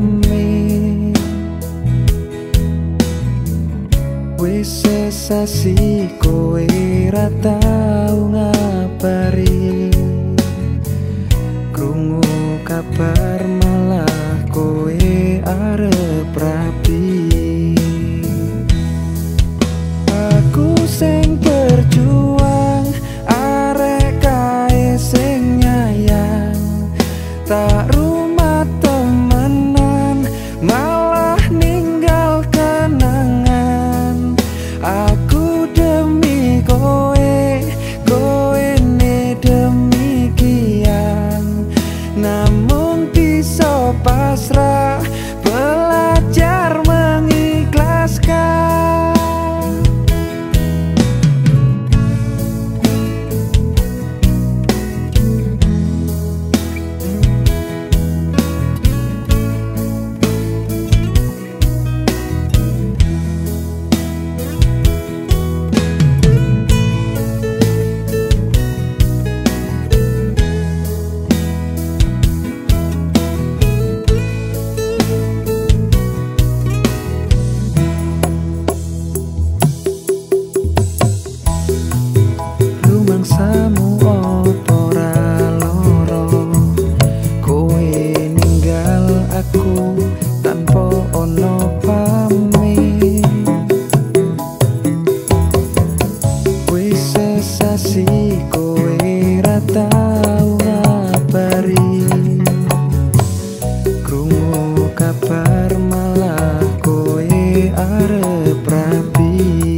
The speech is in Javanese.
me Wis sesasi kowe ra tau ngapari Krungu kabar pra mim.